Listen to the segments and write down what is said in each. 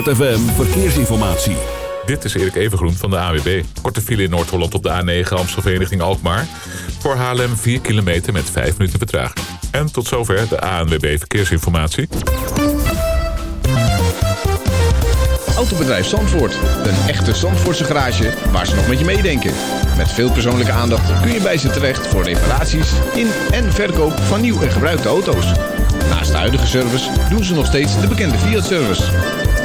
ZFM Verkeersinformatie. Dit is Erik Evengroen van de AWB. Korte file in Noord-Holland op de A9 Amstelveen richting Alkmaar. Voor Haarlem 4 kilometer met 5 minuten vertraging. En tot zover de ANWB Verkeersinformatie. Autobedrijf Zandvoort. Een echte Zandvoortse garage waar ze nog met je meedenken. Met veel persoonlijke aandacht kun je bij ze terecht voor reparaties in en verkoop van nieuw en gebruikte auto's. Naast de huidige service doen ze nog steeds de bekende Fiat-service.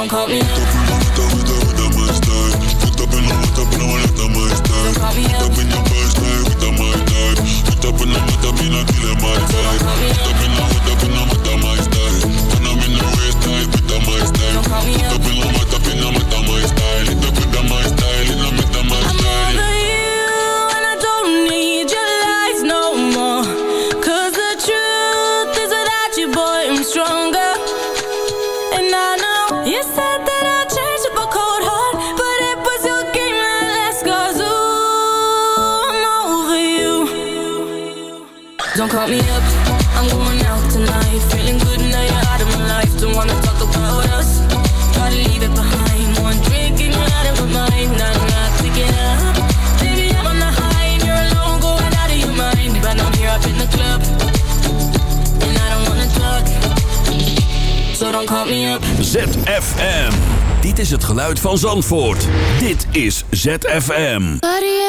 don't call me up. Put up in the mud, up in the mud, up in the mud, up in your birthday, with the mud, up in the mud, up in the mud, up in the mud, up me. ZFM. Dit is het geluid van Zandvoort. Dit is ZFM. Buddy.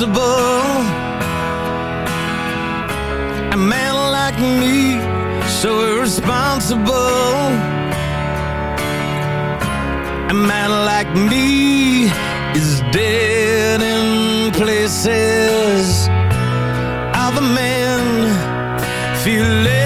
impossible. A man like me, so irresponsible. A man like me is dead in places. Other men feel less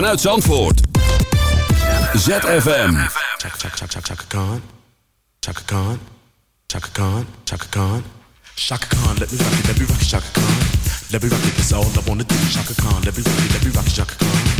Vanuit Zandvoort. ZFM. Let me rock it, let me rock it, Khan. Let let me rock it, let me rock.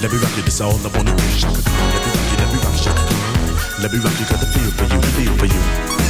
Let me rock it, that's all I wanna do. Chaka Khan, let me rock it, let me rock Khan. Let me rock it, got the feel for you, the feel for you.